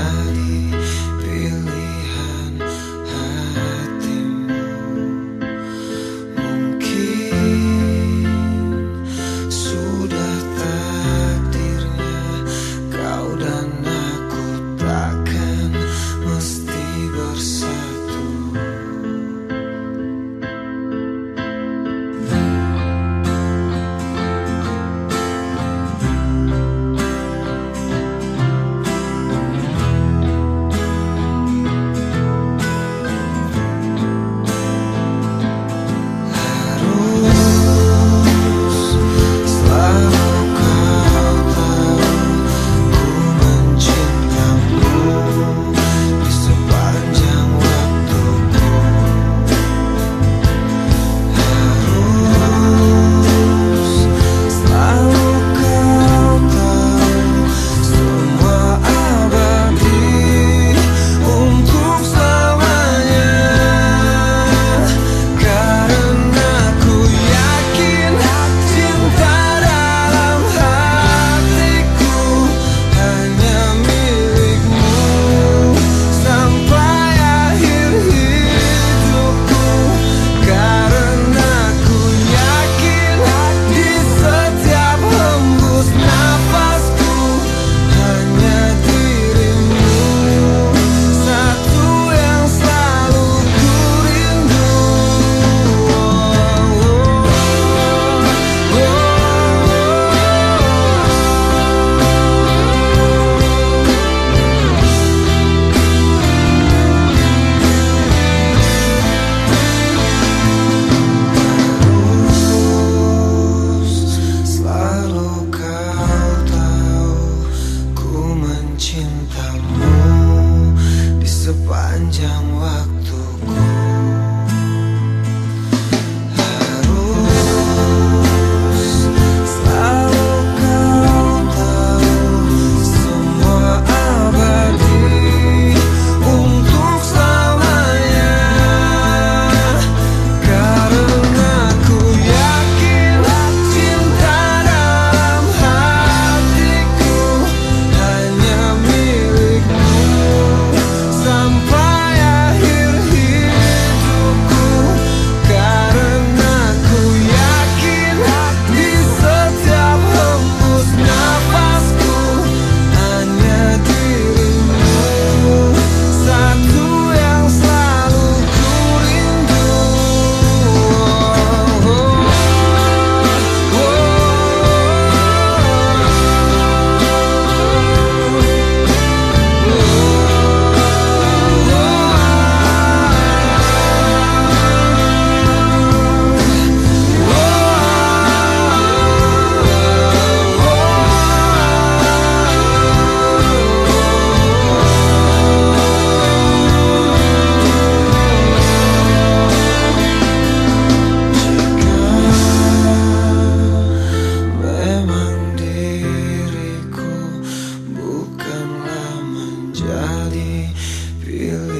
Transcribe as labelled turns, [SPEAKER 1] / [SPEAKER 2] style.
[SPEAKER 1] God. jadi pilih